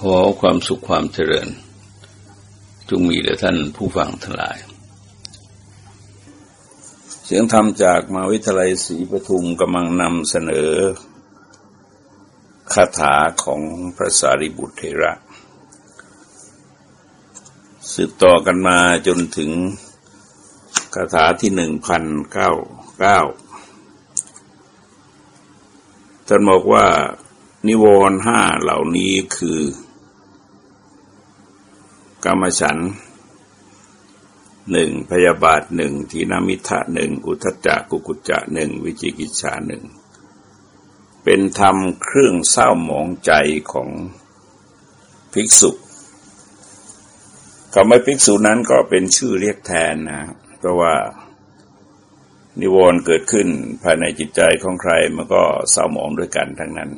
ขอความสุขความเจริญ จงมีแด่ท่านผู้ฟังทั้งหลาย เสียงธรรมจากมาวิทยาลัยศรีปทุมกำลังนำเสนอคาถาของพระสารีบุตรเทระ สืบต่อกันมาจนถึงคาถาที่หนึ่งพันเก้าเก้าท่านบอกว่านิวรณ์ห้าเหล่านี้คือ กรรมฉันหนึ่งพยาบาทหนึ่งทีนามิทะหนึ่งอุทจจะกุกุจจะหนึ่งวิจิกิจฉาหนึ่งเป็นธรรมเครื่องเศร้าหมองใจของภิกษุคำว่าภิกษุนั้นก็เป็นชื่อเรียกแทนนะ เพราะว่านิวรณ์เกิดขึ้นภายในจิตใจของใครมันก็เศร้าหมองด้วยกันทั้งนั้น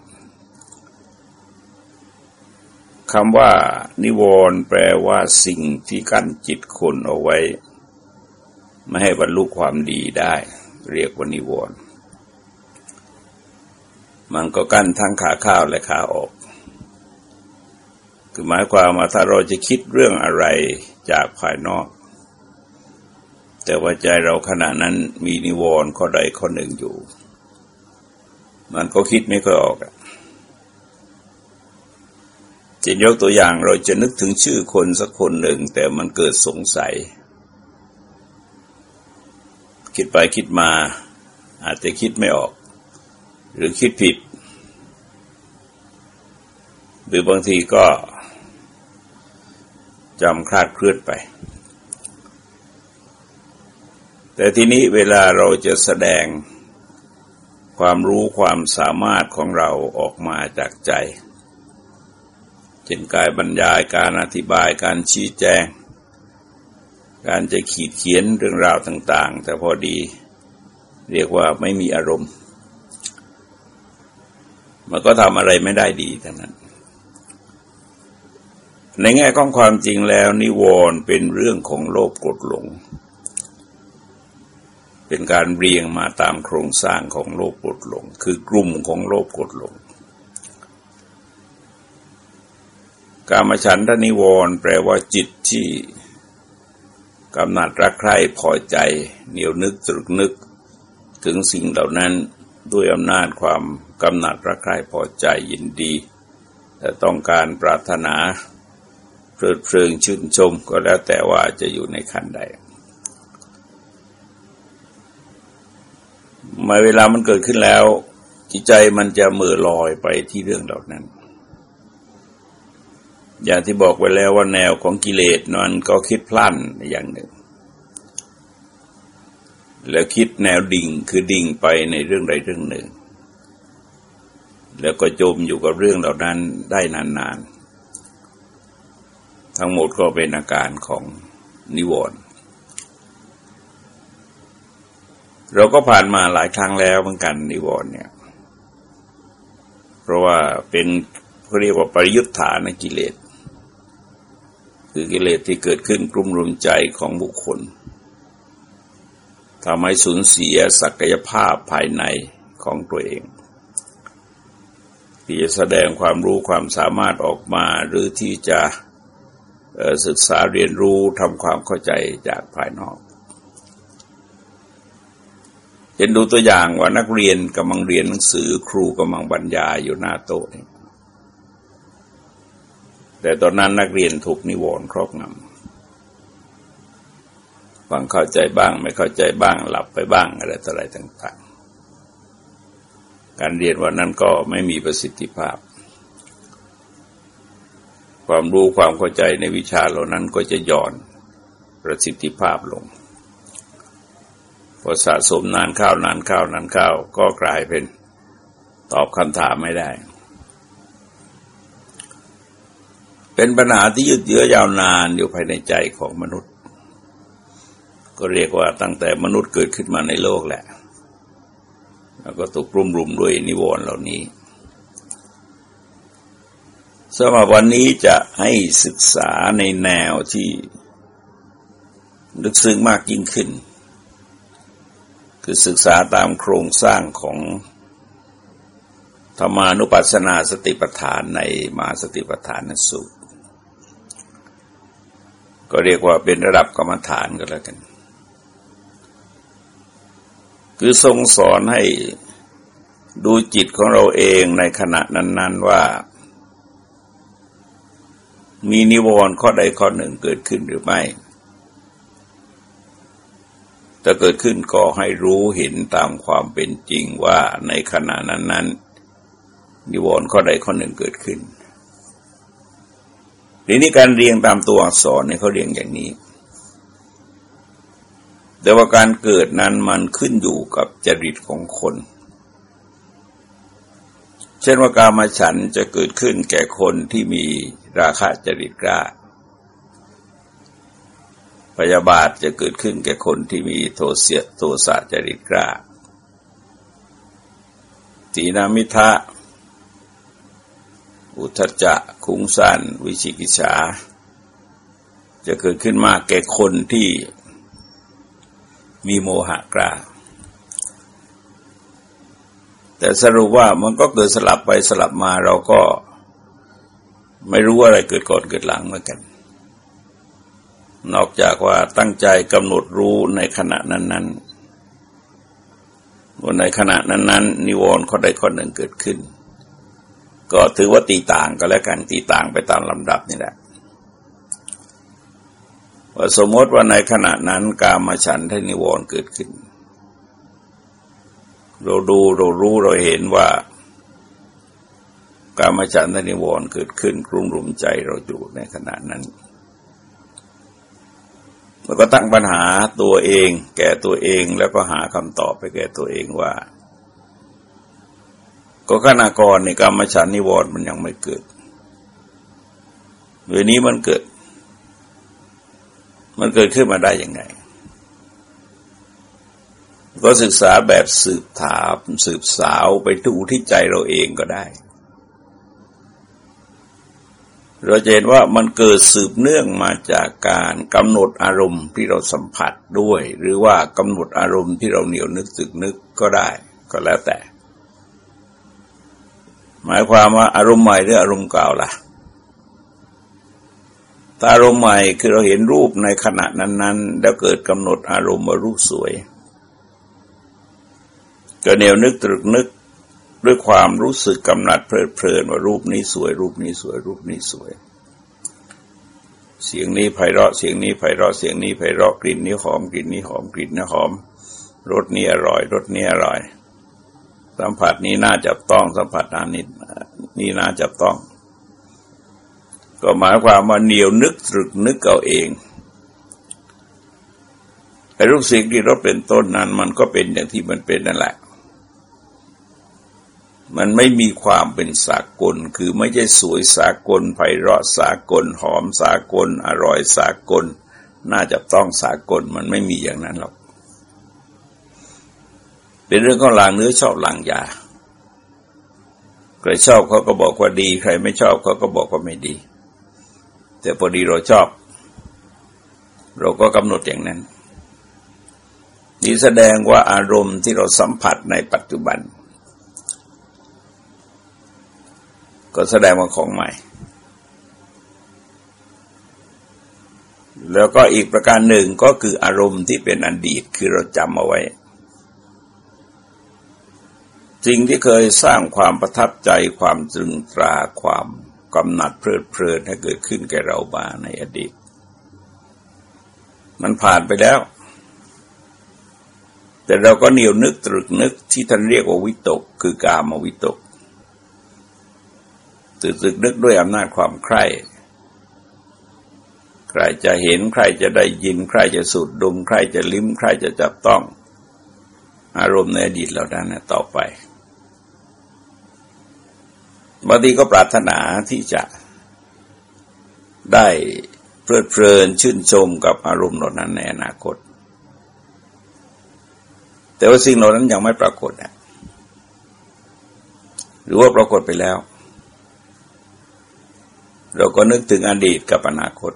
คำว่านิวรณ์แปลว่าสิ่งที่กั้นจิตคนเอาไว้ ไม่ให้บรรลุความดีได้ เรียกว่านิวรณ์มันก็กั้นทั้งขาเข้าและขาออก คือหมายความว่าถ้าเราจะคิดเรื่องอะไรจากภายนอก แต่ว่าใจเราขณะนั้นมีนิวรณ์ข้อใดข้อหนึ่งอยู่ มันก็คิดไม่ค่อยออกอะ จะยกตัวอย่างเราจะนึกถึงชื่อคนสักคนหนึ่ง แต่มันเกิดสงสัย คิดไปคิดมา อาจจะคิดไม่ออก หรือคิดผิด หรือบางทีก็จำคลาดเคลื่อนไป แต่ทีนี้เวลาเราจะแสดงความรู้ความสามารถของเราออกมาจากใจ เช่นกายบรรยายการอธิบายการชี้แจง การจะขีดเขียนเรื่องราวต่าง ๆ แต่พอดีเรียกว่าไม่มีอารมณ์ มันก็ทำอะไรไม่ได้ดีทั้งนั้น ในแง่ของความจริงแล้ว นิวรณ์เป็นเรื่องของโลภกดหลง เป็นการเรียงมาตามโครงสร้างของโลภกดหลง คือกลุ่มของโลภกดหลง กามฉันทนิวรณ์แปลว่าจิตที่กำหนัดรักใคร่พอใจ เหนียวนึกตรึกนึกถึงสิ่งเหล่านั้นด้วยอำนาจความกำหนัดรักใคร่พอใจยินดีแต่ต้องการปรารถนาเพลิดเพลิงชื่นชมก็แล้วแต่ว่าจะอยู่ในขั้นใดมาเวลามันเกิดขึ้นแล้วจิตใจมันจะมือลอยไปที่เรื่องเหล่านั้น อย่างที่บอกไว้แล้วว่าแนวของกิเลสนั้นก็คิดพลั้นอย่างหนึ่ง แล้วคิดแนวดิ่งคือดิ่งไปในเรื่องใดเรื่องหนึ่ง แล้วก็จมอยู่กับเรื่องเหล่านั้นได้นานๆ ทั้งหมดก็เป็นอาการของนิวรณ์เราก็ผ่านมาหลายครั้งแล้วเหมือนกันนิวรณ์เนี่ย เพราะว่าเป็นเขาเรียกว่าปริยุทธานกิเลส คือกิเลสที่เกิดขึ้นกลุ่มรุมใจของบุคคลทำให้สูญเสียศักยภาพภายในของตัวเองที่จะแสดงความรู้ความสามารถออกมาหรือที่จะศึกษาเรียนรู้ทำความเข้าใจจากภายนอกเห็นดูตัวอย่างว่านักเรียนกำลังเรียนหนังสือครูกำลังบรรยายอยู่หน้าโต๊ะ แต่ตอนนั้นนักเรียนถูกนิวรณ์ครอบงำฟังเข้าใจบ้างไม่เข้าใจบ้างหลับไปบ้างอะไรต่ออะไรต่างๆ การเรียนวันนั้นก็ไม่มีประสิทธิภาพ ความรู้ความเข้าใจในวิชาเหล่านั้นก็จะย่อนประสิทธิภาพลงพอสะสมนานข้าวนานข้าวนานข้าวก็กลายเป็นตอบคำถามไม่ได้ เป็นปัญหาที่ยืดเยื้อยาวนานอยู่ภายในใจของมนุษย์ ก็เรียกว่าตั้งแต่มนุษย์เกิดขึ้นมาในโลกแหละ แล้วก็ถูกรุมรุมด้วยนิวรณ์เหล่านี้สำหรับวันนี้จะให้ศึกษาในแนวที่ลึกซึ้งมากยิ่งขึ้น คือศึกษาตามโครงสร้างของธรรมานุปัสสนาสติปัฏฐานในมาสติปัฏฐานสูตร ก็เรียกว่าเป็นระดับกรรมฐานก็แล้วกัน คือทรงสอนให้ดูจิตของเราเองในขณะนั้น ๆว่า มีนิวรณ์ข้อใดข้อหนึ่งเกิดขึ้นหรือไม่ถ้าเกิดขึ้นก็ให้รู้เห็นตามความเป็นจริงว่าในขณะนั้นๆนิวรณ์ข้อใดข้อหนึ่งเกิดขึ้น ทีนี้การเรียงตามตัวอักษรเนี่ยเขาเรียงอย่างนี้ แต่ว่าการเกิดนั้นมันขึ้นอยู่กับจริตของคน เช่นว่าการมาฉันจะเกิดขึ้นแก่คนที่มีราคะจริตกล้าพยาบาทจะเกิดขึ้นแก่คนที่มีโทเสียโทสะจริตกล้าตีนามิทะ อุทจจะคุงสันวิชิกิจาจะเกิดขึ้นมากแก่คนที่มีโมหะกล้าแต่สรุปว่ามันก็เกิดสลับไปสลับมาเราก็ไม่รู้อะไรเกิดก่อนเกิดหลังเหมือนกัน นอกจากว่าตั้งใจกำหนดรู้ในขณะนั้นๆว่าในขณะนั้นๆนิวรณ์ข้อใดข้อหนึ่งเกิดขึ้น ก็ถือว่าตีต่างก็แล้วกันตีต่างไปตามลำดับนี่แหละว่าสมมติว่าในขณะนั้นกามาฉันทนิวรณ์เกิดขึ้น เราดูเรารู้เราเห็นว่า กามาฉันทนิวรณ์เกิดขึ้นกลุ่มรุมใจเราอยู่ในขณะนั้นแล้วก็ตั้งปัญหาตัวเอง แก่ตัวเองแล้วก็หาคำตอบไปแก่ตัวเองว่า ก็ขณะก่อนในกรรมฉันนิวรณ์มันยังไม่เกิดเวนี้มันเกิด มันเกิดขึ้นมาได้ยังไง ก็ศึกษาแบบสืบถามสืบสาวไปดูที่ใจเราเองก็ได้ เราจะเห็นว่ามันเกิดสืบเนื่องมาจากการกำหนดอารมณ์ที่เราสัมผัสด้วย หรือว่ากำหนดอารมณ์ที่เราเหนียวนึกสึกนึกก็ได้ ก็แล้วแต่ หมายความว่าอารมณ์ใหม่หรืออารมณ์เก่าล่ะถ้าอารมณ์ใหม่คือเราเห็นรูปในขณะนั้น ๆ แล้วเกิดกำหนดอารมณ์ว่ารูปสวยก็แนวนึกตรึกนึกด้วยความรู้สึกกำหนัดเพลิดเพลินว่ารูปนี้สวย รูปนี้สวย รูปนี้สวย เสียงนี้ไพเราะเสียงนี้ไพเราะเสียงนี้ไพเราะกลิ่นนี้หอมกลิ่นนี้หอมกลิ่นนี้หอมรสนี้อร่อยรสนี้อร่อย สัมผัสนี้น่าจับต้อง สัมผัสนั้นนี้นี่น่าจับต้อง ก็หมายความว่าเหนียวนึกตรึกนึกเอาเองไอ้รูปสิ่งที่เรถเป็นต้นนั้น มันก็เป็นอย่างที่มันเป็นนั่นแหละ มันไม่มีความเป็นสากล คือไม่ใช่สวยสากลไพเราะสากล หอมสากล อร่อยสากล น่าจะต้องสากล มันไม่มีอย่างนั้นหรอก เป็นเรื่องของลางเนื้อชอบหลางยาใครชอบเขาก็บอกว่าดี ใครไม่ชอบเขาก็บอกว่าไม่ดี แต่พอดีเราชอบ เราก็กำหนดอย่างนั้น นี่แสดงว่าอารมณ์ที่เราสัมผัสในปัจจุบัน ก็แสดงว่าของใหม่ แล้วก็อีกประการหนึ่งก็คืออารมณ์ที่เป็นอดีตคือเราจำเอาไว้ สิ่งที่เคยสร้างความประทับใจความตรึงตราความกำหนัดเพลิดเพลินให้เกิดขึ้นแก่เราบ้าในอดีต มันผ่านไปแล้ว แต่เราก็เหนียวนึกตรึกนึกที่ท่านเรียกว่าวิตก คือกามวิตกตรึกนึกด้วยอำนาจความใคร่ใครจะเห็นใครจะได้ยิน ใครจะสูดดม ใครจะลิ้ม ใครจะจับต้อง อารมณ์ในอดีตเหล่านั้นต่อไป บางทีก็ปรารถนาที่จะได้เพลิดเพลินชื่นชมกับอารมณ์เหล่านั้นในอนาคต แต่ว่าสิ่งเหล่านั้นยังไม่ปรากฏหรือว่าปรากฏไปแล้ว เราก็นึกถึงอดีตกับอนาคต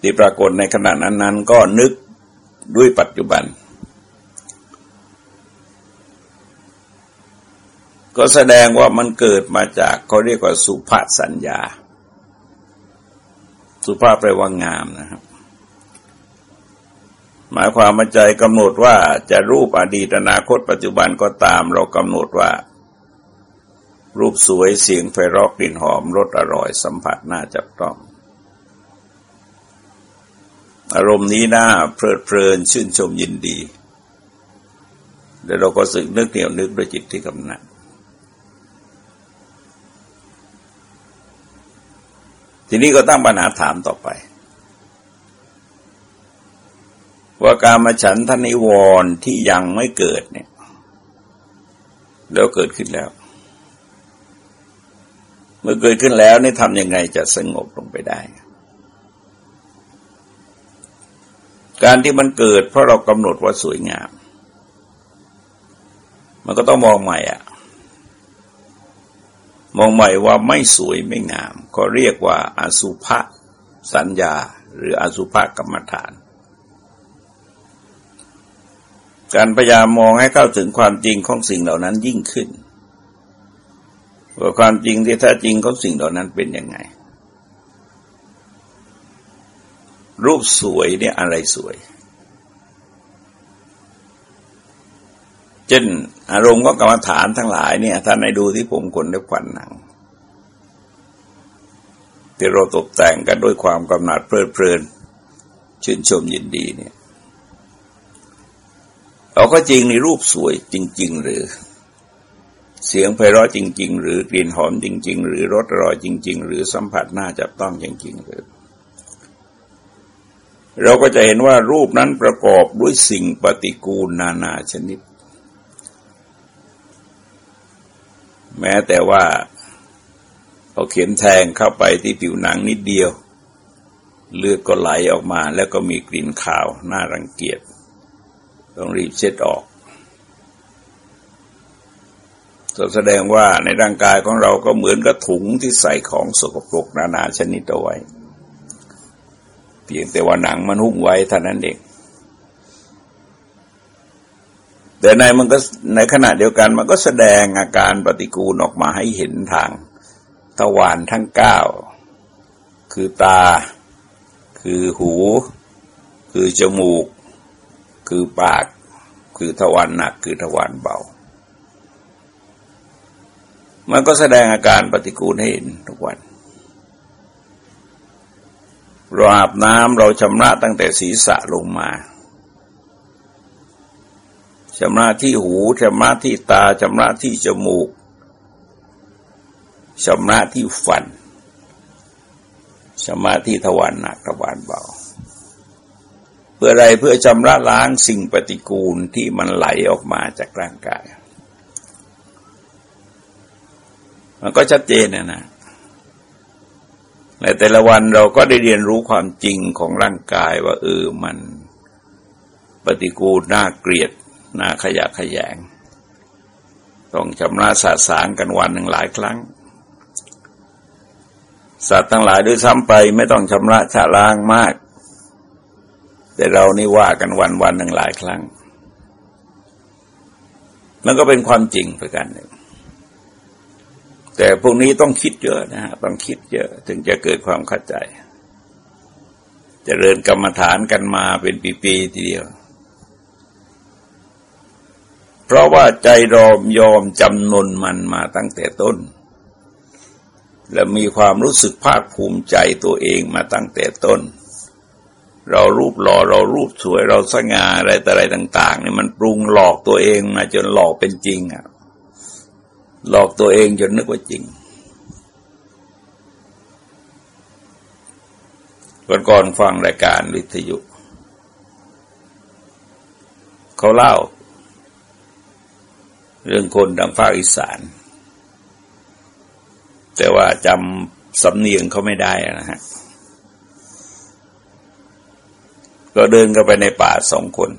ที่ปรากฏในขณะนั้นๆก็นึกด้วยปัจจุบัน ก็แสดงว่ามันเกิดมาจากเขาเรียกว่าสุภาสัญญา สุภาพแปลว่างามนะครับหมายความมาใจกำหนดว่าจะรูปอดีตอนาคตปัจจุบันก็ตาม เรากำหนดว่า รูปสวยเสียงไพเราะกลิ่นหอมรสอร่อยสัมผัสน่าจับต้อง อารมณ์นี้น่าเพลิดเพลินชื่นชมยินดี แล้วเราก็สึกนึกเหนียวนึกด้วยจิตที่กำนัด ทีนี้ก็ตั้งปัญหาถามต่อไป ว่าการมาฉันทนิวรณ์ที่ยังไม่เกิดเนี่ย แล้วเกิดขึ้นแล้ว เมื่อเกิดขึ้นแล้วนี่ทำยังไงจะสงบลงไปได้ การที่มันเกิด เพราะเรากำหนดว่าสวยงาม มันก็ต้องมองใหม่อะ มองใหม่ว่าไม่สวยไม่งาม ก็เรียกว่าอาสุภะสัญญา หรืออสุภะกรรมฐาน การพยายามมองให้เข้าถึงความจริงของสิ่งเหล่านั้นยิ่งขึ้นว่าความจริงที่แท้จริงของสิ่งเหล่านั้นเป็นยังไง รูปสวยเนี่ยอะไรสวย เช่น อารมณ์ก็กรรมฐานทั้งหลายเนี่ยท่านในดูที่ผมคนด้ควันหนังที่เราตกแต่งกันด้วยความกำหนัดเพลิดเพลิน ชื่นชมยินดีเนี่ยเราก็จริงในรูปสวยจริง ๆ หรือ เสียงไพเราะจริง ๆ หรือกลิ่นหอมจริง ๆ หรือรสอร่อยจริง ๆ หรือสัมผัสน่าจับต้องจริง ๆ หรือ เราก็จะเห็นว่ารูปนั้นประกอบด้วยสิ่งปฏิกูลนานาชนิด แม้แต่ว่าเอาเข็มแทงเข้าไปที่ผิวหนังนิดเดียว เลือดก็ไหลออกมาแล้วก็มีกลิ่นขาวน่ารังเกียจ ต้องรีบเช็ดออกแสดงว่าในร่างกายของเราก็เหมือนกับถุงที่ใส่ของสกปรกนานาชนิดเอาไว้ เพียงแต่ว่าหนังมันหุ้มไว้เท่านั้นเอง แต่ในมันก็ในขณะเดียวกันมันก็แสดงอาการปฏิกูลออกมาให้เห็นทางทวารทั้งเก้าคือตา คือหู คือจมูก คือปาก คือทวารหนัก คือทวารเบา มันก็แสดงอาการปฏิกูลให้เห็นทุกวัน เราอาบน้ำเราชำระตั้งแต่ศีรษะลงมา ชำระที่หูชำระที่ตาชำระที่จมูกชำระที่ฟันชำระที่ทวารหนักทวารเบา เพื่ออะไรเพื่อชำระล้างสิ่งปฏิกูลที่มันไหลออกมาจากร่างกาย มันก็ชัดเจนนะนะในแต่ละวันเราก็ได้เรียนรู้ความจริงของร่างกายว่าเออมันปฏิกูลน่าเกลียด น่าขยะขยง ต้องชำระสาสางกันวันหนึ่งหลายครั้ง สัตว์ทั้งหลายด้วยซ้ำไปไม่ต้องชำระชะล้างมาก แต่เรานี่ว่ากันวันวันหนึ่งหลายครั้ง มันก็เป็นความจริงประการหนึ่ง แต่พวกนี้ต้องคิดเยอะนะฮะต้องคิดเยอะถึงจะเกิดความเข้าใจจเจริญกรรมฐานกันมาเป็นปีๆทีเดียว เพราะว่าใจรอมยอมจำนนมันมาตั้งแต่ต้น และมีความรู้สึกภาคภูมิใจตัวเองมาตั้งแต่ต้น เรารูปหล่อเรารูปสวยเราสง่าอะไรแต่อะไรต่างๆนี่มันปรุงหลอกตัวเองมาจนหลอกเป็นจริงอะหลอกตัวเองจนนึกว่าจริงก่อนฟังรายการวิทยุ เขาเล่า เรื่องคนทางภาคอีสาน แต่ว่าจำสำเนียงเขาไม่ได้นะฮะ ก็เดินกันไปในป่าสองคน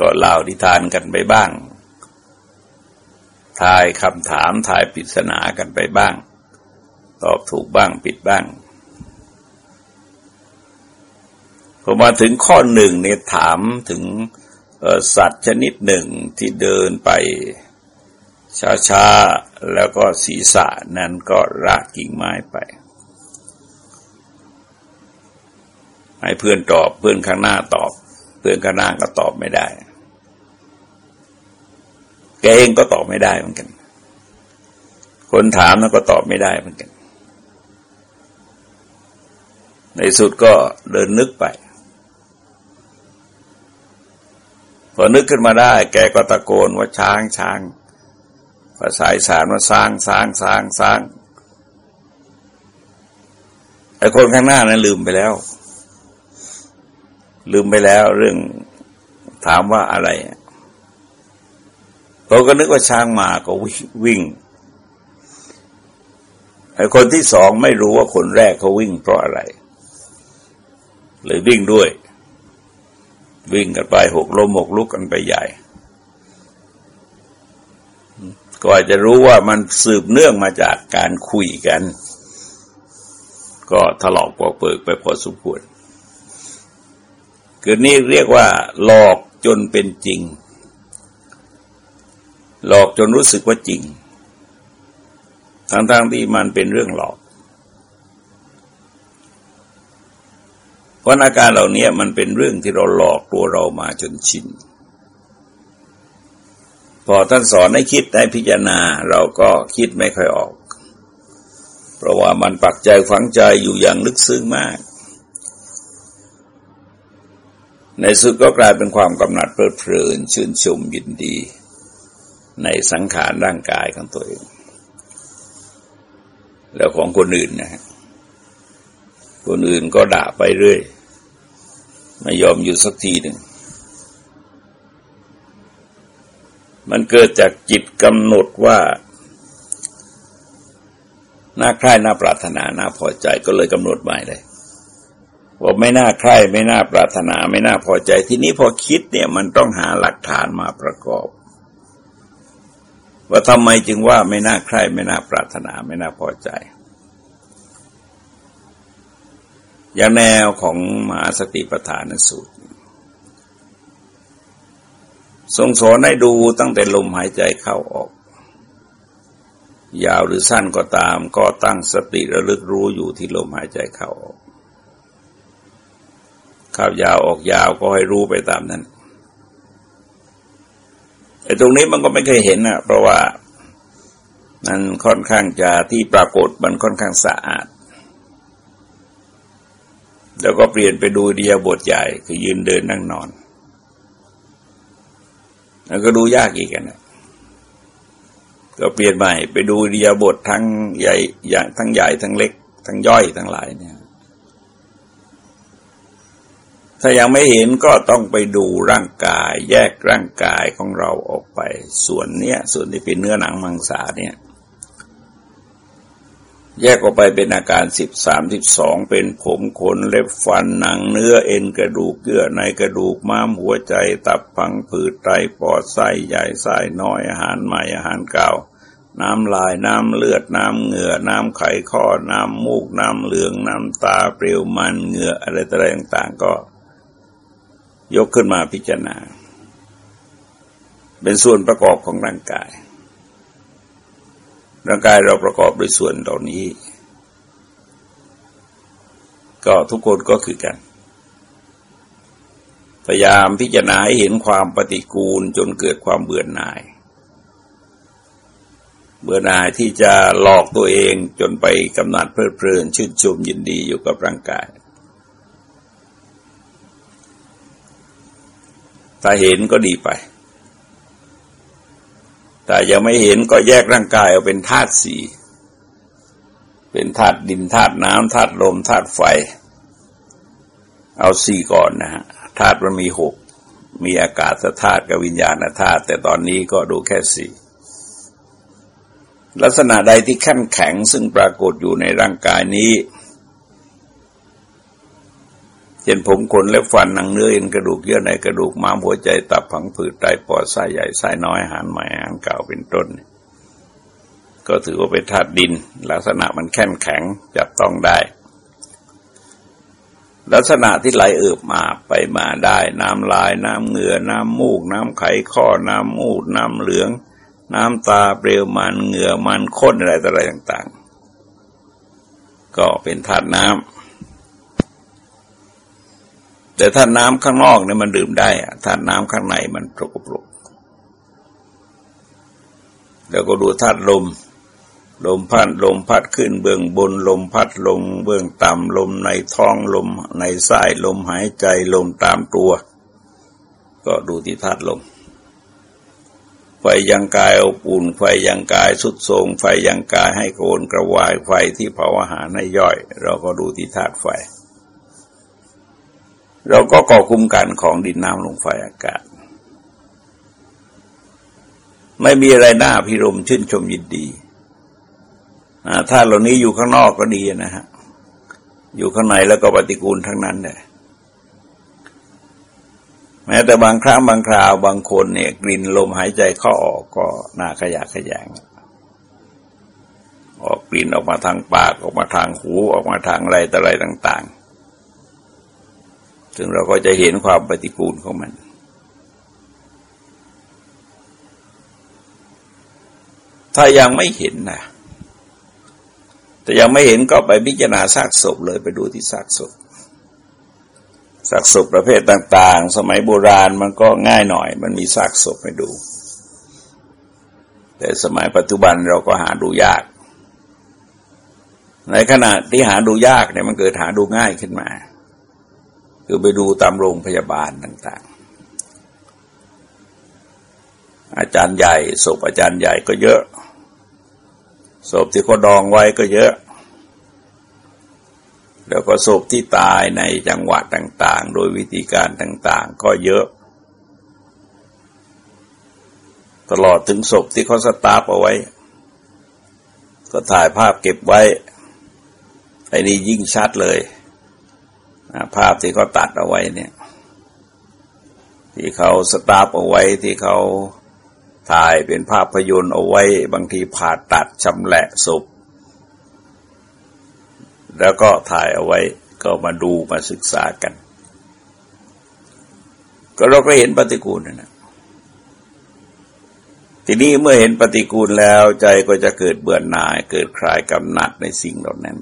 ก็เล่าดิทานกันไปบ้าง ทายคำถามทายปริศนากันไปบ้าง ตอบถูกบ้างผิดบ้างพอมาถึงข้อหนึ่งเนี่ยถามถึง สัตว์ชนิดหนึ่งที่เดินไปช้าๆ แล้วก็ศีรษะนั้นก็รากกิ่งไม้ไป ให้เพื่อนตอบเพื่อนข้างหน้าตอบ เพื่อนข้างหน้าก็ตอบไม่ได้ แกเองก็ตอบไม่ได้เหมือนกัน คนถามแล้วก็ตอบไม่ได้เหมือนกัน ในสุดก็เดินนึกไป พอนึกขึ้นมาได้ แกก็ตะโกนว่าช้างช้างภาษาอีสานว่าสร้างสร้างสร้างสร้างไอ้คนข้างหน้านั้นลืมไปแล้ว ลืมไปแล้ว เรื่องถามว่าอะไรเขาก็นึกว่าช้างมาก็วิ่งไอ้คนที่สองไม่รู้ว่าคนแรกเขาวิ่งเพราะอะไร เลยวิ่งด้วย วิ่งกันไปหกล้มหกลุกกันไปใหญ่ ก็อาจจะรู้ว่ามันสืบเนื่องมาจากการคุยกัน ก็ถลอกปอกเปิกไปพอสมควรคือนี่เรียกว่า หลอกจนเป็นจริง หลอกจนรู้สึกว่าจริงทั้งๆที่มันเป็นเรื่องหลอก เพราะอาการเหล่านี้มันเป็นเรื่องที่เราหลอกตัวเรามาจนชิน พอท่านสอนให้คิดให้พิจารณาเราก็คิดไม่ค่อยออก เพราะว่ามันปักใจฝังใจอยู่อย่างลึกซึ้งมาก ในสุดก็กลายเป็นความกำหนัดเพลิดเพลินชื่นชมยินดี ในสังขารร่างกายของตัวเอง แล้วของคนอื่นนะฮะคนอื่นก็ด่าไปเรื่อย ไม่ยอมอยู่สักทีหนึ่ง มันเกิดจากจิตกำหนดว่าน่าใคร่น่าปรารถนาน่าพอใจก็เลยกำหนดหมายเลยว่าไม่น่าใคร่ไม่น่าปรารถนาไม่น่าพอใจ ทีนี้พอคิดเนี่ยมันต้องหาหลักฐานมาประกอบ ว่าทำไมจึงว่าไม่น่าใคร่ไม่น่าปรารถนาไม่น่าพอใจ อย่างแนวของมหาสติปัฏฐานสูตร ทรงสอนให้ดูตั้งแต่ลมหายใจเข้าออก ยาวหรือสั้นก็ตาม ก็ตั้งสติระลึกรู้อยู่ที่ลมหายใจเข้าออกเข้ายาวออกยาวก็ให้รู้ไปตามนั้นไอ้ตรงนี้มันก็ไม่เคยเห็นนะเพราะว่ามันค่อนข้างจะที่ปรากฏมันค่อนข้างสะอาด แล้วก็เปลี่ยนไปดูเดียบทใหญ่ คือยืนเดินนั่งนอน แล้วก็ดูยากอีกนะก็เปลี่ยนใหม่ ไปดูเดียบททั้งใหญ่ทั้งใหญ่ทั้งเล็ก ทั้งย่อยทั้งหลายเนี่ย ถ้ายังไม่เห็นก็ต้องไปดูร่างกาย แยกร่างกายของเราออกไป ส่วนเนี้ย ส่วนที่เป็นเนื้อหนังมังสาเนี่ย แยกออกไปเป็นอาการสิบสามสิบสองเป็นผมขนเล็บฟันหนังเนื้อเอ็นกระดูกเยื่อในกระดูกม้ามหัวใจ ตับพังผืดไตปอดไส้ใหญ่ไส้น้อยอาหารใหม่อาหารเก่า น้ำลายน้ำเลือดน้ำเหงื่อน้ำไขข้อน้ำมูกน้ำเหลืองน้ำตาเปรี้ยวมันเหงื่ออะไรต่างๆ ก็ ยกขึ้นมาพิจารณา เป็นส่วนประกอบของร่างกาย ร่างกายเราประกอบด้วยส่วนเหล่านี้ ก็ทุกคนก็คือกัน พยายามพิจารณาให้เห็นความปฏิกูลจนเกิดความเบื่อหน่าย เบื่อหน่ายที่จะหลอกตัวเองจนไปกำนัดเพลิดเพลินชื่นชมยินดีอยู่กับร่างกายถ้าเห็นก็ดีไป แต่ยังไม่เห็นก็แยกร่างกายออกเป็นธาตุสี่เป็นธาตุดินธาตุน้ำธาตุลมธาตุไฟ เอาสี่ก่อนนะฮะธาตุมันมีหกมีอากาศธาตุกับวิญญาณธาตุแต่ตอนนี้ก็ดูแค่สี่ลักษณะใดที่ขั้นแข็งซึ่งปรากฏอยู่ในร่างกายนี้ เช่นผมขนและฟันหนังเนื้อเอ็นกระดูกเยื่อในกระดูกม้ามหัวใจตับผังผืดไตปอดไส้ใหญ่ไส้น้อยอาหารใหม่อาหารเก่าเป็นต้น ก็ถือว่าเป็นธาตุดิน ลักษณะมันแข็งแข็งจับต้องได้ ลักษณะที่ไหลเอิบมาไปมาได้ น้ำลายน้ำเหงื่อน้ำมูก น้ำไขข้อน้ำมูด น้ำเหลือง น้ำตาเปลวมันเหงื่อมันข้นอะไรต่ออะไรต่าง ๆ ก็เป็นธาตุน้ำ แต่ถ้าน้ำข้างนอกเนี่ยมันดื่มได้ธาน้ำข้างในมันปรกปรกแล้วก็ดูธาตุลม ลมพัดลมพัดขึ้นเบื้องบนลมพัดลงเบื้องต่ำลมในท้องลมในไส้ลมหายใจลมตามตัว ก็ดูที่ธาตุลมไฟยังกายอบอุ่นไฟยังกายสุดทรงไฟยังกายให้โกนกระวายไฟที่เผาอาหารให้ย่อย เราก็ดูที่ธาตุไฟ เราก็ก่อคุมกันของดินน้ำลมไฟอากาศ ไม่มีอะไรน่าพิรมชื่นชมยินดีถ้าเหล่านี้อยู่ข้างนอกก็ดีนะฮะ อยู่ข้างในแล้วก็ปฏิกูลทั้งนั้นเลยแม้แต่บางครั้งบางคราวบางคนเนี่ย กลิ่นลมหายใจเข้าออกก็น่าขยะขยงออกกลิ่นออกมาทางปากออกมาทางหูออกมาทางอะไรต่ออะไรต่าง ๆ ซึ่งเราก็จะเห็นความปฏิกูลของมัน ถ้ายังไม่เห็นนะแต่ยังไม่เห็นก็ไปพิจารณาซากศพเลยไปดูที่ซากศพซากศพประเภทต่าง ๆ สมัยโบราณมันก็ง่ายหน่อย มันมีซากศพให้ดู แต่สมัยปัจจุบันเราก็หาดูยาก ในขณะที่หาดูยากเนี่ยมันเกิดหาดูง่ายขึ้นมา คือไปดูตามโรงพยาบาลต่าง ๆ อาจารย์ใหญ่ศพอาจารย์ใหญ่ก็เยอะศพที่เขาดองไว้ก็เยอะ แล้วก็ศพที่ตายในจังหวัดต่าง ๆ โดยวิธีการต่าง ๆ ก็เยอะ ตลอดถึงศพที่เขาสตาร์เอาไว้ ก็ถ่ายภาพเก็บไว้ไอ้นี่ยิ่งชัดเลย ภาพที่เขาตัดเอาไว้เนี่ย ที่เขาสตาร์เอาไว้ที่เขาถ่ายเป็นภาพยนตร์เอาไว้ บางทีผ่าตัดชำแหละศพแล้วก็ถ่ายเอาไว้ก็มาดูมาศึกษากัน ก็เราก็เห็นปฏิกูลนะทีนี้เมื่อเห็นปฏิกูลแล้วใจก็จะเกิดเบื่อหน่าย เกิดคลายกำหนัดในสิ่งเหล่านั้น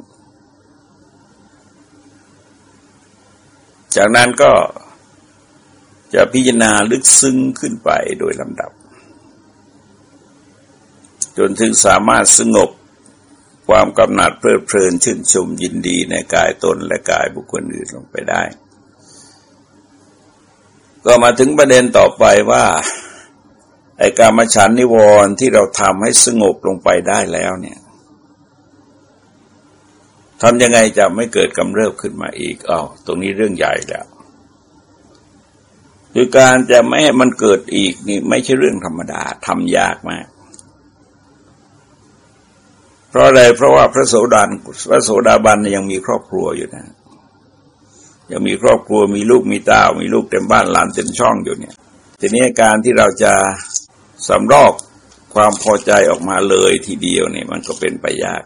จากนั้นก็จะพิจารณาลึกซึ้งขึ้นไปโดยลำดับ จนถึงสามารถสงบความกำหนัดเพลิดเพลินชื่นชมยินดีในกายตนและกายบุคคลอื่นลงไปได้ ก็มาถึงประเด็นต่อไปว่าไอการมาฉันนิวรณ์ที่เราทำให้สงบลงไปได้แล้วเนี่ย ทำยังไงจะไม่เกิดกำเริบขึ้นมาอีกอ้าวตรงนี้เรื่องใหญ่แล้วคือการจะไม่ให้มันเกิดอีกนี่ไม่ใช่เรื่องธรรมดาทำยากมาก เพราะอะไรเพราะว่าพระโสดาพระโสดาบันยังมีครอบครัวอยู่นะ ยังมีครอบครัวมีลูกมีตามีลูกเต็มบ้านหลานเต็มช่องอยู่เนี่ยทีนี้การที่เราจะสำรอกความพอใจออกมาเลยทีเดียวเนี่ยมันก็เป็นไปยาก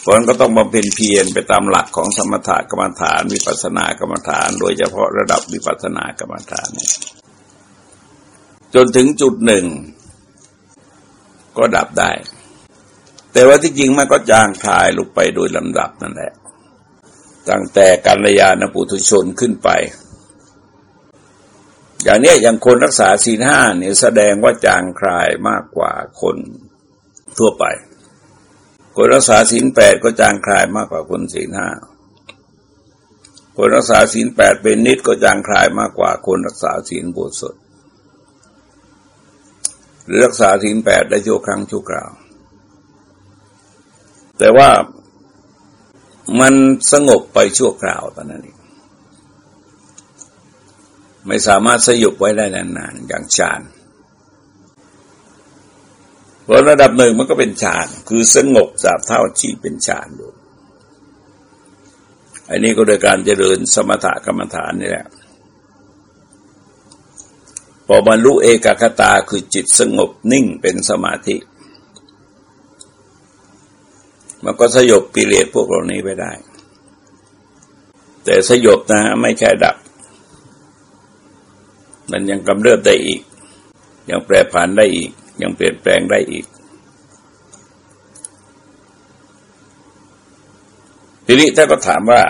เพราะนั้นก็ต้องบำเพ็ญเพียรไปตามหลักของสมถกรรมฐานวิปัสสนากรรมฐาน โดยเฉพาะระดับวิปัสสนากรรมฐาน จนถึงจุดหนึ่ง ก็ดับได้ แต่ว่าที่จริงมันก็จางคลายลงไปโดยลำดับนั่นแหละ ตั้งแต่กัลยาณปุถุชนขึ้นไปอย่างนี้อย่างคนรักษาศีลห้าเนี่ยแสดงว่าจางคลายมากกว่าคนทั่วไป คนรักษาศีลแปดก็จางคลายมากกว่าคนศีลห้าคนรักษาศีลแปดเป็นนิดก็จางคลายมากกว่าคนรักษาศีลบทสดหรือรักษาศีลแปดได้ชั่วครั้งชั่วคราว แต่ว่ามันสงบไปชั่วคราวตอนนั้นเองไม่สามารถสยบไว้ได้นานๆอย่างฌาน พอระดับหนึ่งมันก็เป็นฌาน คือสงบจากเท่าที่เป็นฌานอยู่อันนี้ก็โดยการเจริญสมถกรรมฐานนี่แหละ พอบรรลุเอกคตาคือจิตสงบนิ่งเป็นสมาธิ มันก็สยบกิเลสพวกเหล่านี้ไปได้แแต่สยบนะไม่ใช่ดับ มันยังกำเริบได้อีก ยังแปรผันได้อีก ยังเปลี่ยนแปลงได้อีก ทีนี้ถ้าก็ถามว่า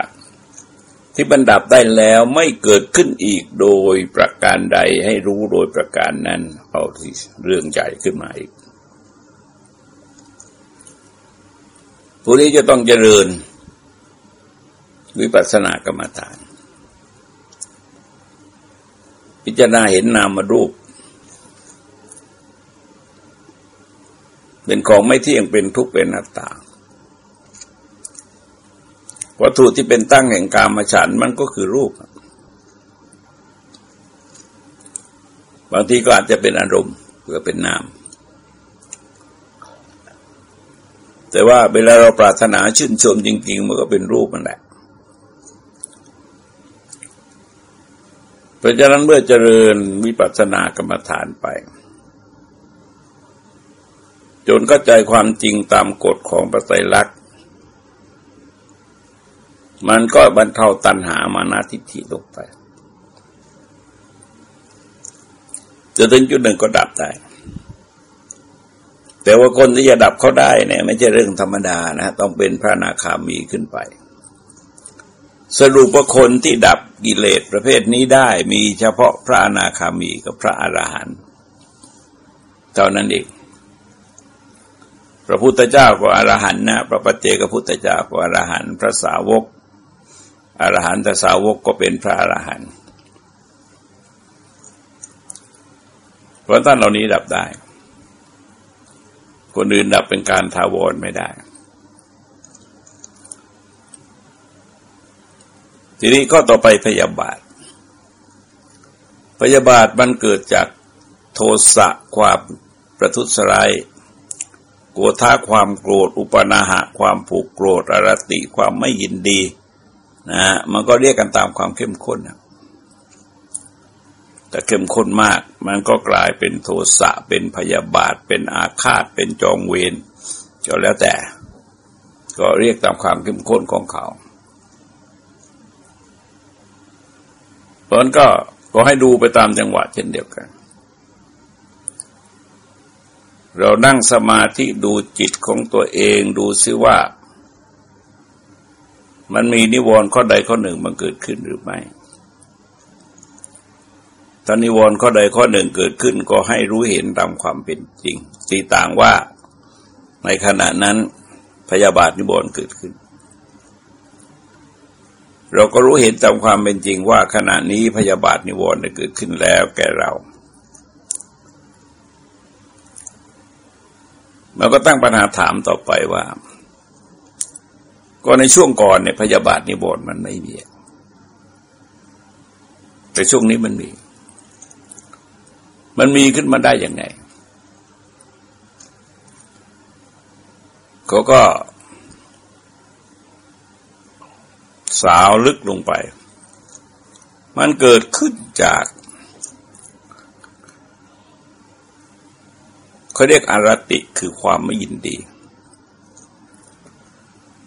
ที่บรรดับได้แล้วไม่เกิดขึ้นอีกโดยประการใดให้รู้โดยประการนั้น เอาที่เรื่องใหญ่ขึ้นมาอีกผู้นี้จะต้องเจริญวิปัสสนากรรมฐาน พิจารณาเห็นนามรูป เป็นของไม่เที่ยงเป็นทุกข์เป็นอัตตาวัตถุที่เป็นตั้งแห่งกามฉันมันก็คือรูป บางทีก็อาจจะเป็นอารมณ์เพื่อเป็นนาม แต่ว่าเวลาเราปรารถนาชื่นชมจริง ๆ มันก็เป็นรูปมันแหละเพราะฉะนั้นเมื่อเจริญวิปัสสนากรรมฐานไป จนเข้าใจความจริงตามกฎของปไตรลักษณ์มันก็บรรเทาตัณหามานาทิฏฐิลงไปจะถึงจุดหนึ่งก็ดับได้แต่ว่าคนที่จะดับเขาได้เนี่ยไม่ใช่เรื่องธรรมดานะต้องเป็นพระนาคามีขึ้นไป สรุปว่าคนที่ดับกิเลสประเภทนี้ได้มีเฉพาะพระอนาคามีกับพระอรหันต์เท่านั้นเอง พระพุทธเจ้าก็อรหันต์นะพระปัจเจกพุทธเจ้าก็อรหันต์พระสาวกอรหันตสาวกก็เป็นพระอรหันต์เพราะท่านเหล่านี้ดับได้ คนอื่นดับเป็นการทาวรไม่ได้ ทีนี้ก็ต่อไปพยาบาท พยาบาทมันเกิดจากโทสะความประทุษร้าย โกธาความโกรธ อุปนาหะ ความผูกโกรธอรติความไม่ยินดีนะมันก็เรียกกันตามความเข้มข้นนะแต่เข้มข้นมาก มันก็กลายเป็นโทสะเป็นพยาบาท เป็นอาฆาต เป็นจองเวรก็แล้วแต่ ก็เรียกตามความเข้มข้นของเขาเพราะนั้นก็ก็ให้ดูไปตามจังหวะเช่นเดียวกัน เรานั่งสมาธิดูจิตของตัวเองดูซิว่า มันมีนิวรณ์ข้อใดข้อหนึ่งมันเกิดขึ้นหรือไม่ถ้านิวรณ์ข้อใดข้อหนึ่งเกิดขึ้นก็ให้รู้เห็นตามความเป็นจริง ตีต่างว่าในขณะนั้นพยาบาทนิวรณ์เกิดขึ้น เราก็รู้เห็นตามความเป็นจริงว่าขณะนี้พยาบาทนิวรณ์เกิดขึ้นแล้วแก่เรา เราก็ตั้งปัญหาถามต่อไปว่า ก็ในช่วงก่อนเนี่ยพยาบาทนิบรมันไม่มีแต่ช่วงนี้มันมี มันมีขึ้นมาได้ยังไงเขาก็ สาวลึกลงไป มันเกิดขึ้นจาก เขาเรียกอารติคือความไม่ยินดี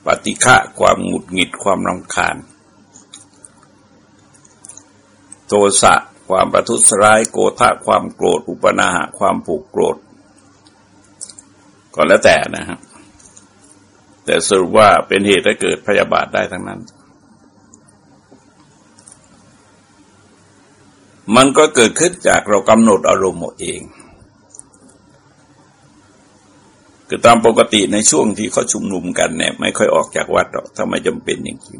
ปฏิฆะความหงุดหงิดความรำคาญ โทสะความประทุษร้ายโกธาความโกรธ อุปนาหะความผูกโกรธ ก็แล้วแต่นะฮะแต่สรุปว่าเป็นเหตุให้เกิดพยาบาทได้ทั้งนั้น มันก็เกิดขึ้นจากเรากำหนดอารมณ์เอง คือตามปกติในช่วงที่เขาชุมนุมกันเนี่ยไม่ค่อยออกจากวัดหรอกถ้าไม่จำเป็นจริง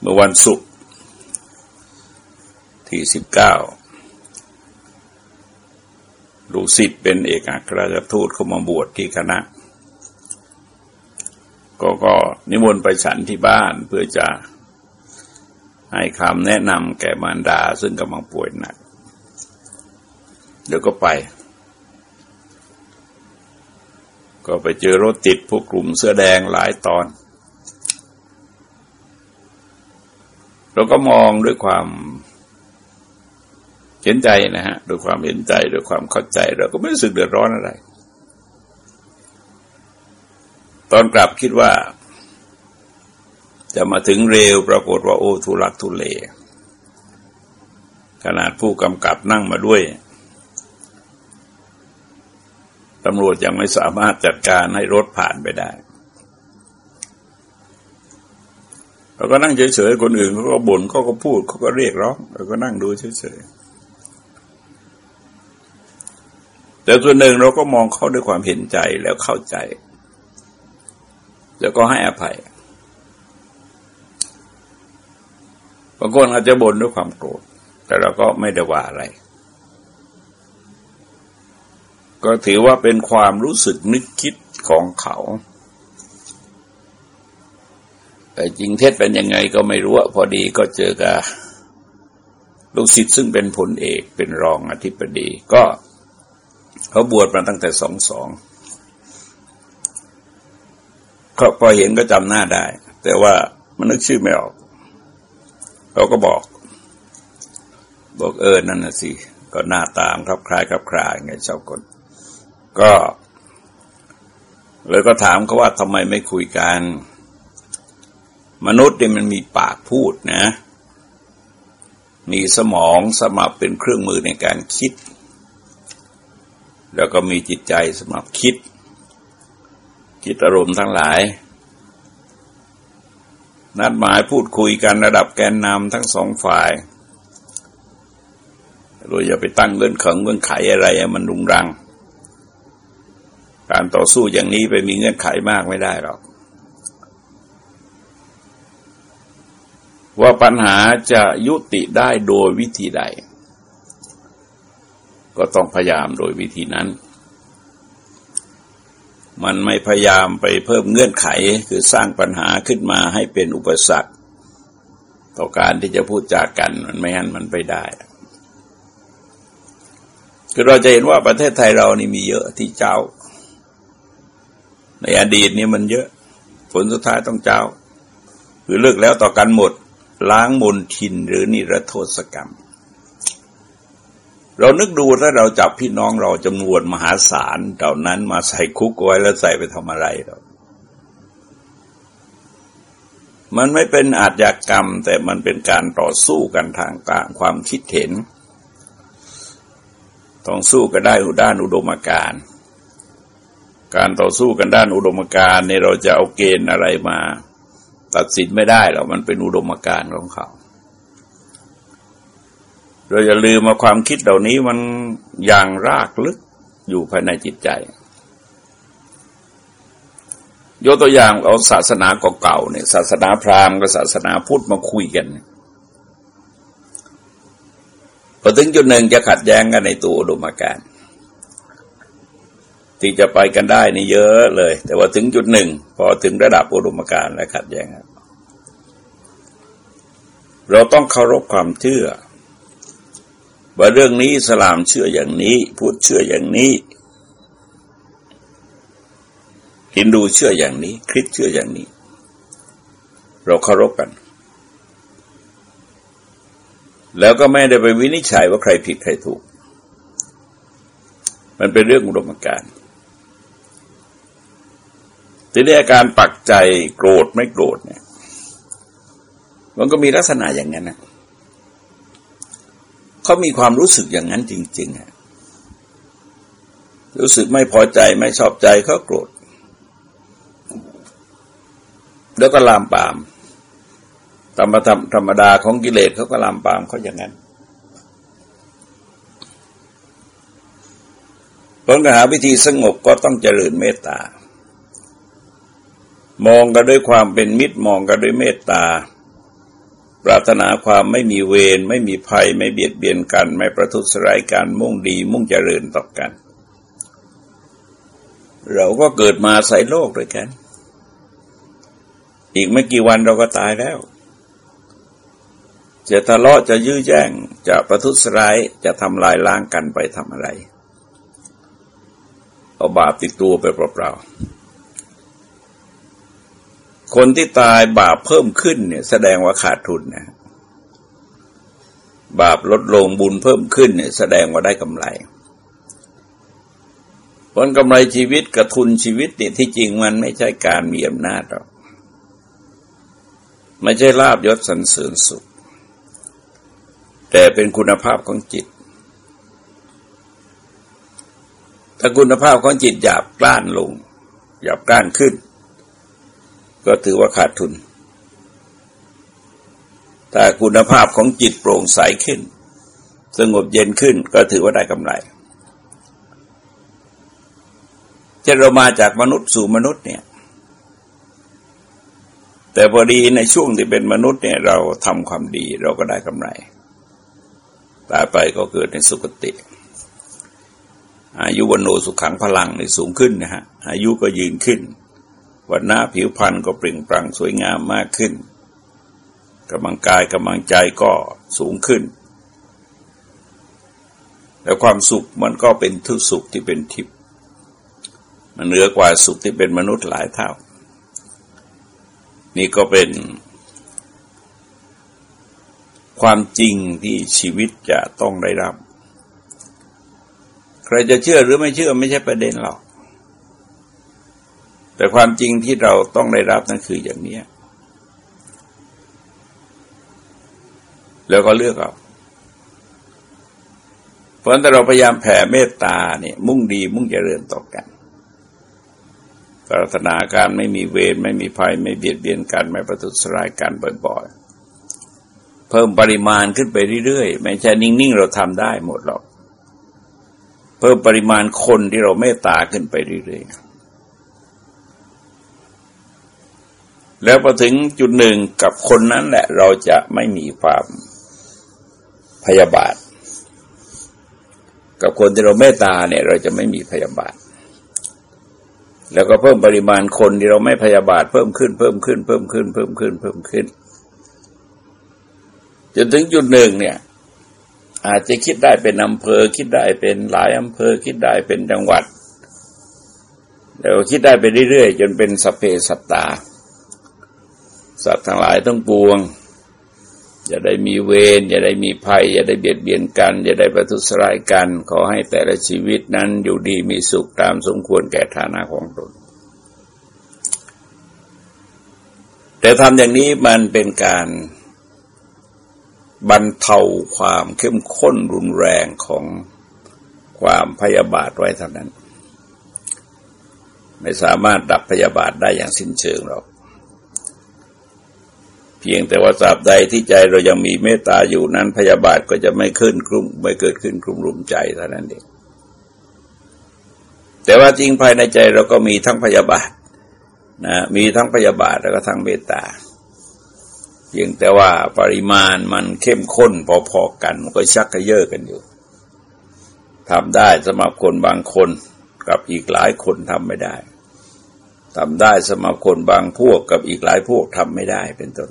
เมื่อวันศุกร์ที่สิบเก้าลูกศิษย์เป็นเอกอัครราชทูตเข้ามาบวชที่คณะ ก็ก็นิมนต์ไปฉันที่บ้านเพื่อจะให้คำแนะนำแก่มารดาซึ่งกำลังป่วยหนัก เดี๋ยวก็ไป ก็ไปเจอรถติดพวกกลุ่มเสื้อแดงหลายตอน เราก็มองด้วยความเห็นใจนะฮะด้วยความเห็นใจด้วยความเข้าใจ เราก็ไม่รู้สึกเดือดร้อนอะไร ตอนกลับคิดว่า จะมาถึงเร็วปรากฏว่าโอ้ทุลักทุเลขนาดผู้กำกับนั่งมาด้วย ตำรวจยังไม่สามารถจัดการให้รถผ่านไปได้เราก็นั่งเฉยๆ คนอื่นเขาก็บ่นเขาก็พูดเขาก็เรียกร้องเราก็นั่งดูเฉยๆ แต่ส่วนหนึ่งเราก็มองเขาด้วยความเห็นใจแล้วเข้าใจ แล้วก็ให้อภัยบางคนอาจจะบ่นด้วยความโกรธ แต่เราก็ไม่ได้ว่าอะไร ก็ถือว่าเป็นความรู้สึกนึกคิดของเขา แต่จริงเท็จเป็นยังไงก็ไม่รู้พอดีก็เจอกับลูกศิษย์ซึ่งเป็นผลเอกเป็นรองอธิบดี ก็เขาบวชมาตั้งแต่สองสองเขาพอเห็นก็จำหน้าได้ แต่ว่ามันนึกชื่อไม่ออกเขาก็บอก บอกเออนั่นน่ะสิ ก็หน้าตามครับคล้ายครับคลายไงชาวคน ก็เลยก็ถามเขาว่าทำไมไม่คุยกัน มนุษย์เนี่ยมันมีปากพูดนะ มีสมองสมับเป็นเครื่องมือในการคิด แล้วก็มีจิตใจสมับคิดคิดอารมณ์ทั้งหลาย นัดหมายพูดคุยกันระดับแกนนำทั้งสองฝ่ายเราอย่าไปตั้งเงื่อนขงเงื่อนไขอะไรมันรุงรัง การต่อสู้อย่างนี้ไปมีเงื่อนไขมากไม่ได้หรอก ว่าปัญหาจะยุติได้โดยวิธีใด ก็ต้องพยายามโดยวิธีนั้น มันไม่พยายามไปเพิ่มเงื่อนไขคือสร้างปัญหาขึ้นมาให้เป็นอุปสรรค ต่อการที่จะพูดจากกันมันไม่งั้นมันไปได้คือเราจะเห็นว่าประเทศไทยเรานี่มีเยอะที่เจ้า ในอดีตนี่มันเยอะ ผลสุดท้ายต้องเจ้า คือเลิกแล้วต่อกันหมด ล้างมนทินหรือนิรโทษกรรม เรานึกดูถ้าเราจับพี่น้องเราจำนวนมหาศาลเหล่านั้นมาใส่คุกไว้แล้วใส่ไปทำอะไรเรามันไม่เป็นอาชญากรรม แต่มันเป็นการต่อสู้กันทางการความคิดเห็น ต้องสู้กันได้ด้านอุดมการณ์ การต่อสู้กันด้านอุดมการณ์เนี่ยเราจะเอาเกณฑ์อะไรมา ตัดสินไม่ได้หรอกมันเป็นอุดมการณ์ของเขาเราอย่าลืมมาความคิดเหล่านี้มันอย่างรากลึกอยู่ภายในจิตใจ ยกตัวอย่างเอาศาสนาเก่าๆเนี่ยศาสนาพราหมณ์กับศาสนาพุทธมาคุยกันพอถึงจุดหนึ่งจะขัดแย้งกันในตัวอุดมการณ์ ที่จะไปกันได้นี่เยอะเลย แต่ว่าถึงจุดหนึ่ง พอถึงระดับอุดมการณ์และขัดแย้งเราต้องเคารพความเชื่อ ว่าเรื่องนี้สลามเชื่ออย่างนี้พูดเชื่ออย่างนี้ฮินดูเชื่ออย่างนี้ คริสเชื่ออย่างนี้ เราเคารพกัน แล้วก็ไม่ได้ไปวินิจฉัยว่าใครผิดใครถูก มันเป็นเรื่องอุดมการณ์ ทีนี้อาการปักใจโกรธไม่โกรธเนี่ย มันก็มีลักษณะอย่างนั้นนะเขามีความรู้สึกอย่างนั้นจริงๆอะรู้สึกไม่พอใจไม่ชอบใจเขาโกรธ แล้วก็ลามปาม ธรรมธรรมธรรมดาของกิเลสเขาก็ลามปามเขาอย่างนั้นเพราะหาวิธีสงบก็ต้องเจริญเมตตา มองกันด้วยความเป็นมิตรมองกันด้วยเมตตา ปรารถนาความไม่มีเวรไม่มีภัยไม่เบียดเบียนกัน ไม่ประทุษร้ายกันมุ่งดีมุ่งเจริญต่อกัน เราก็เกิดมาใส่โลกด้วยกัน อีกไม่กี่วันเราก็ตายแล้วจะทะเลาะจะยื้อแย่งจะประทุษร้ายจะทำลายล้างกันไปทำอะไร เอาบาปติดตัวไปเปล่าๆ คนที่ตายบาปเพิ่มขึ้นเนี่ยแสดงว่าขาดทุนนะ บาปลดลงบุญเพิ่มขึ้นเนี่ยแสดงว่าได้กำไรผลกำไรชีวิตกับทุนชีวิตเนี่ยที่จริงมันไม่ใช่การมีอำนาจหรอกไม่ใช่ลาบยศสันเสริญสุข แต่เป็นคุณภาพของจิต ถ้าคุณภาพของจิตหยาบกล้านลงหยาบกล้านขึ้น ก็ถือว่าขาดทุนถ้าคุณภาพของจิตโปร่งใสขึ้น สงบเย็นขึ้นก็ถือว่าได้กำไรจะเรามาจากมนุษย์สู่มนุษย์เนี่ย แต่พอดีในช่วงที่เป็นมนุษย์เนี่ย เราทำความดีเราก็ได้กำไรตายไปก็เกิดในสุคติ อายุวันโนสุขังพลังในสูงขึ้นนะฮะอายุก็ยืนขึ้น วันหน้าผิวพรรณก็เปล่งปลั่งสวยงามมากขึ้นกำลังกายกำลังใจก็สูงขึ้น แต่ความสุขมันก็เป็นทุกสุขที่เป็นทิพย์มันเหนือกว่าสุขที่เป็นมนุษย์หลายเท่า นี่ก็เป็น ความจริงที่ชีวิตจะต้องได้รับ ใครจะเชื่อหรือไม่เชื่อไม่ใช่ประเด็นหรอก แต่ความจริงที่เราต้องได้รับนั่นคืออย่างนี้แล้วก็เลือกเอาเพราะฉะนั้นเราพยายามแผ่เมตตาเนี่ยมุ่งดีมุ่งเจริญต่อกัน ปรารถนาการไม่มีเวรไม่มีภัยไม่เบียดเบียนกันไม่ประทุษร้ายกันบ่อยๆ เพิ่มปริมาณขึ้นไปเรื่อยๆ ไม่ใช่นิ่งๆ เราทำได้หมดหรอก เพิ่มปริมาณคนที่เราเมตตาขึ้นไปเรื่อยๆ แล้วพอถึงจุดหนึ่งกับคนนั้นแหละ เราจะไม่มีความพยาบาท กับคนที่เราเมตตาเนี่ย เราจะไม่มีพยาบาท แล้วก็เพิ่มปริมาณคนที่เราไม่พยาบาท เพิ่มขึ้นเพิ่มขึ้น เพิ่มขึ้น เพิ่มขึ้น เพิ่มขึ้นจนถึงจุดหนึ่งเนี่ย อาจจะคิดได้เป็นอำเภอ คิดได้เป็นหลายอำเภอ คิดได้เป็นจังหวัดแล้วคิดได้ไปเรื่อยๆจนเป็นสเปสัตตา สัตว์ทั้งหลายต้องปวง อย่าได้มีเวรอย่าได้มีภัย อย่าได้เบียดเบียนกัน อย่าได้ประทุษร้ายกัน ขอให้แต่ละชีวิตนั้นอยู่ดีมีสุขตามสมควรแก่ฐานะของตนแต่ทำอย่างนี้มันเป็นการบรรเทาความเข้มข้นรุนแรงของความพยาบาทไว้เท่านั้น ไม่สามารถดับพยาบาทได้อย่างสิ้นเชิงหรอก พียงแต่ว่าตราบใดที่ใจเรายังมีเมตตาอยู่นั้นพยาบาทก็จะไม่ขึ้นกลุ่มไม่เกิดขึ้นกลุ่มรุมใจเท่านั้นเองแต่ว่าจริงภายในใจเราก็มีทั้งพยาบาทนะมีทั้งพยาบาทแล้วก็ทั้งเมตตา เพียงแต่ว่าปริมาณมันเข้มข้นพอๆกันมันก็ชักกระเยอะกันอยู่ทำได้สำหรับคนบางคนกับอีกหลายคนทำไม่ได้ทำได้สำหรับคนบางพวกกับอีกหลายพวกทำไม่ได้เป็นต้น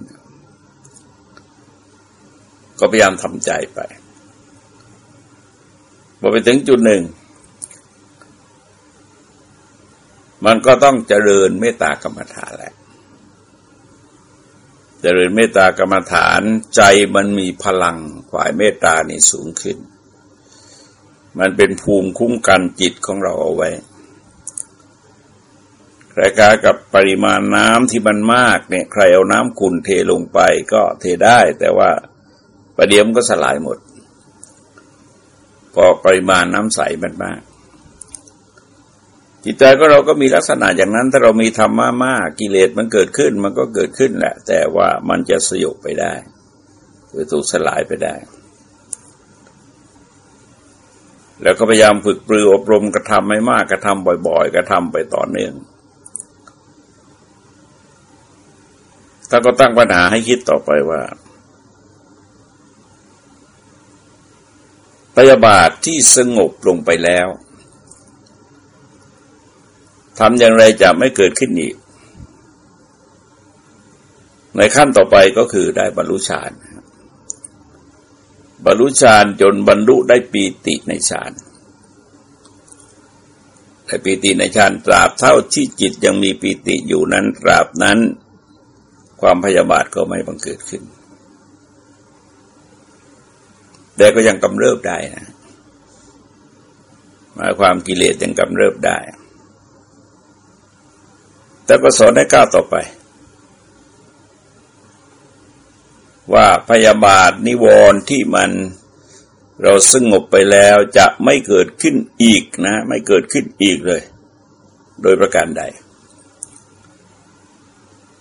ก็พยายามทำใจไปพอไปถึงจุดหนึ่ง มันก็ต้องเจริญเมตตากรรมฐานแหละ เจริญเมตตากรรมฐานใจมันมีพลังฝ่ายเมตตานี่สูงขึ้น มันเป็นภูมิคุ้มกันจิตของเราเอาไว้รายกากับปริมาณน้ำที่มันมากเนี่ย ใครเอาน้ำขุ่นเทลงไปก็เทได้ แต่ว่า ประเดี๋ยวมันก็สลายหมด พอปริมาณน้ำใสมันมาก จิตใจก็เราก็มีลักษณะอย่างนั้น ถ้าเรามีธรรมะมากกิเลสมันเกิดขึ้น มันก็เกิดขึ้นแหละ แต่ว่ามันจะสยบไปได้หรือถูกสลายไปได้ แล้วก็พยายามฝึกปรืออบรมกระทำไม่มากกระทำบ่อยๆ กระทำไปต่อเนื่องถ้าก็ตั้งปัญหาให้คิดต่อไปว่า พยาบาทที่สงบลงไปแล้วทำอย่างไรจะไม่เกิดขึ้นอีก ในขั้นต่อไปก็คือได้บรรลุฌาน บรรลุฌานจนบรรลุได้ปีติในฌานแต่ปีติในฌานตราบเท่าที่จิตยังมีปีติอยู่นั้นตราบนั้น ความพยาบาทก็ไม่บังเกิดขึ้น แต่ก็ยังกำเริบได้นะมาความกิเลสยังกำเริบได้ แต่ก็สอนให้ก้าวต่อไป ว่าพยาบาทนิวรณ์ที่มันเราสงบไปแล้วจะไม่เกิดขึ้นอีกนะ ไม่เกิดขึ้นอีกเลย โดยประการใด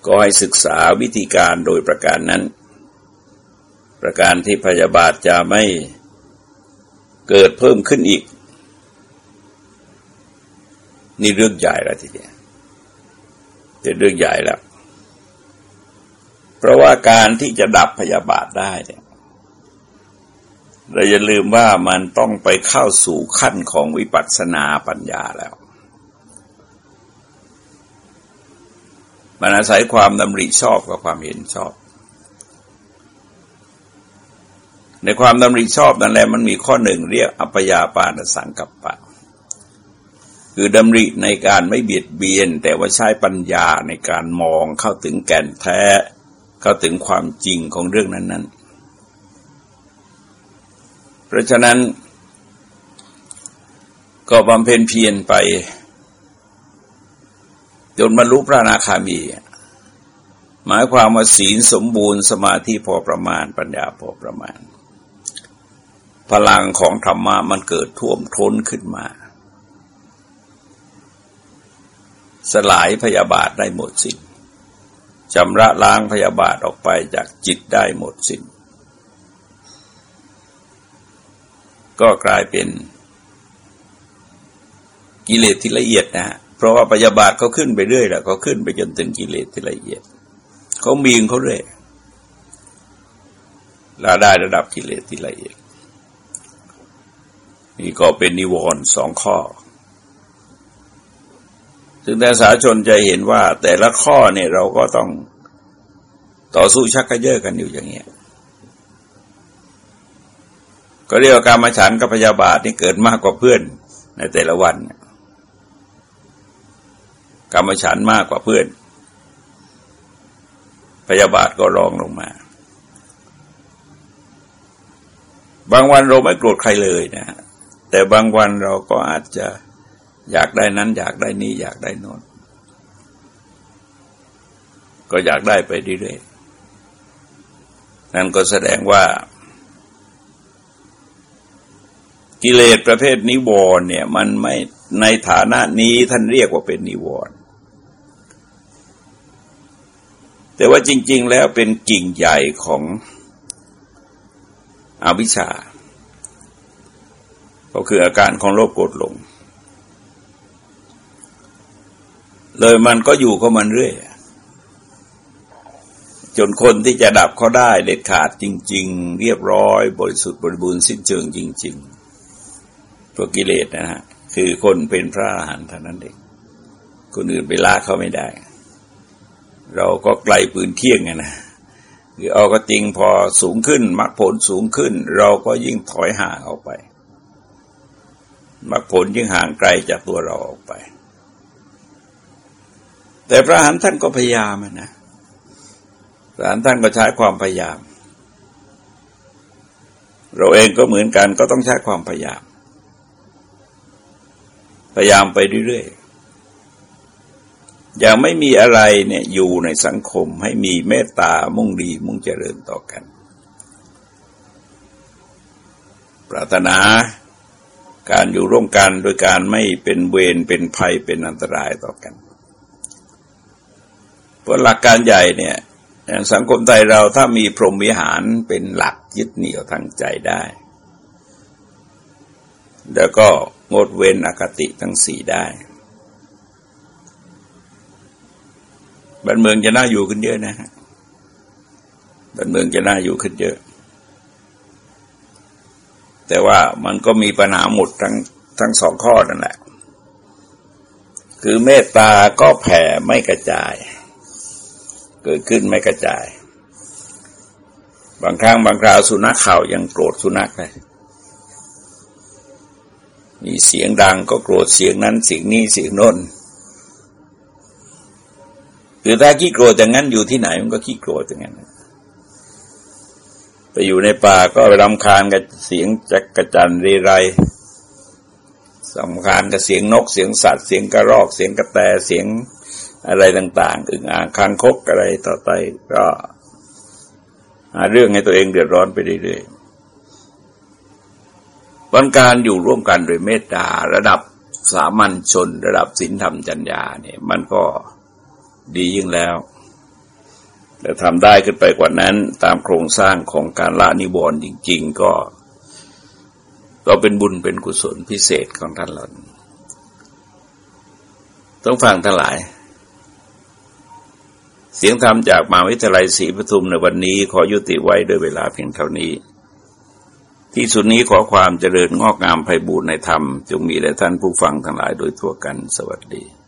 ก็ให้ศึกษาวิธีการโดยประการนั้น ประการที่พยาบาทจะไม่เกิดเพิ่มขึ้นอีก นี่เรื่องใหญ่แล้วทีเดียวเป็นเรื่องใหญ่แล้ว เพราะว่าการที่จะดับพยาบาทได้เนี่ยเราอย่าลืมว่ามันต้องไปเข้าสู่ขั้นของวิปัสสนาปัญญาแล้ว มันอาศัยความดำริชอบกับความเห็นชอบ ในความดำริชอบนั่นแหละมันมีข้อหนึ่งเรียกอัปยาปานสังกัปปะ คือดำริในการไม่เบียดเบียน แต่ว่าใช้ปัญญาในการมองเข้าถึงแก่นแท้ เข้าถึงความจริงของเรื่องนั้น ๆ เพราะฉะนั้น ก็บำเพ็ญเพียรไป จนบรรลุพระนาคามีหมายความว่าศีลสมบูรณ์สมาธิพอประมาณปัญญาพอประมาณ พลังของธรรมะมันเกิดท่วมท้นขึ้นมา สลายพยาบาทได้หมดสิ้นชำระล้างพยาบาทออกไปจากจิตได้หมดสิ้น ก็กลายเป็นกิเลสที่ละเอียดนะฮะเพราะว่าปยาบาทเขาขึ้นไปเรื่อยแล้วเขาขึ้นไปจนถึงกิเลสที่ละเอียดเขามีงเขาเรื่อยลาได้ระดับกิเลสที่ละเอียด นี่ก็เป็นนิวรณ์สองข้อซึ่งแต่สาชนจะเห็นว่าแต่ละข้อเนี่ยเราก็ต้องต่อสู้ชักกระเยอะกันอยู่อย่างเงี้ย ก็เรียกว่าการมาฉันกับพยาบาทนี่เกิดมากกว่าเพื่อนในแต่ละวันกรรมฉันมากกว่าเพื่อน พยาบาทก็รองลงมา บางวันเราไม่โกรธใครเลยนะ แต่บางวันเราก็อาจจะอยากได้นั้น อยากได้นี้ อยากได้นอนก็อยากได้ไปเรื่อยๆนั่นก็แสดงว่า กิเลสประเภทนิวรณ์เนี่ย มันไม่ในฐานะนี้ท่านเรียกว่าเป็นนิวรณ์แต่ว่าจริง ๆ แล้วเป็นกิ่งใหญ่ของอวิชชา ก็คืออาการของโลภโกรธหลง เลยมันก็อยู่กับมันเรื่อย จนคนที่จะดับเขาได้เด็ดขาดจริง ๆ เรียบร้อย บริสุทธิ์บริบูรณ์สิ้นเชิงจริง ๆ ตัวกิเลสนะฮะ คือคนเป็นพระอรหันต์เท่านั้นเองคนอื่นไปล่าเขาไม่ได้ เราก็ไกลปืนเที่ยงไงนะคือเอาก็จริงพอสูงขึ้นมรรคผลสูงขึ้น เราก็ยิ่งถอยห่างออกไป มรรคผลยิ่งห่างไกลจากตัวเราออกไป แต่พระหันต์ท่านก็พยายามนะพระหันต์ท่านก็ใช้ความพยายาม เราเองก็เหมือนกันก็ต้องใช้ความพยายาม พยายามไปเรื่อยๆอย่างไม่มีอะไรเนี่ยอยู่ในสังคมให้มีเมตตามุ่งดีมุ่งเจริญต่อกัน ปรารถนา การอยู่ร่วมกันโดยการไม่เป็นเวรเป็นภัยเป็นอันตรายต่อกันเพราะหลักการใหญ่เนี่ยอย่างสังคมไทยเราถ้ามีพรหมวิหารเป็นหลักยึดเหนี่ยวทางใจได้ แล้วก็งดเว้นอคติทั้งสี่ได้บ้านเมืองจะน่าอยู่ขึ้นเยอะนะฮะบ้านเมืองจะน่าอยู่ขึ้นเยอะ แต่ว่ามันก็มีปัญหาหมดทั้งทั้งสองข้อนั่นแหละ คือเมตตาก็แผ่ไม่กระจาย เกิดขึ้นไม่กระจาย บางครั้งบางคราวสุนัขเข่ายังโกรธสุนัขเลยมีเสียงดังก็โกรธเสียงนั้นเสียงนี้เสียงโน้นคือถ้าขี้โกรธอย่างนั้นอยู่ที่ไหนมันก็ขี้โกรธอย่างนั้น ไปอยู่ในป่าก็ไปรำคาญกับเสียงจักกระจันเรไรสำคาญกับเสียงนกเสียงสัตว์เสียงกระรอกเสียงกระแตเสียงอะไรต่าง ๆ อึ่งอ่างคางคกอะไรต่อไปก็หาเรื่องให้ตัวเองเดือดร้อนไปเรื่อยๆวันการอยู่ร่วมกันโดยเมตตาระดับสามัญชน ระดับศีลธรรมจัญญาเนี่ยมันก็ดียิ่งแล้ว แต่ทำได้ขึ้นไปกว่านั้นตามโครงสร้างของการละนิวรณ์จริง ๆ ก็ ก็เป็นบุญเป็นกุศลพิเศษของท่านเราต้องฟังทั้งหลาย เสียงธรรมจากมาวิทยาลัยศรีปทุมในวันนี้ขอยุติไว้ด้วยเวลาเพียงเท่านี้ ที่สุดนี้ขอความเจริญงอกงามไพบูรณ์ในธรรม จงมีแด่ท่านผู้ฟังทั้งหลายโดยทั่วกันสวัสดี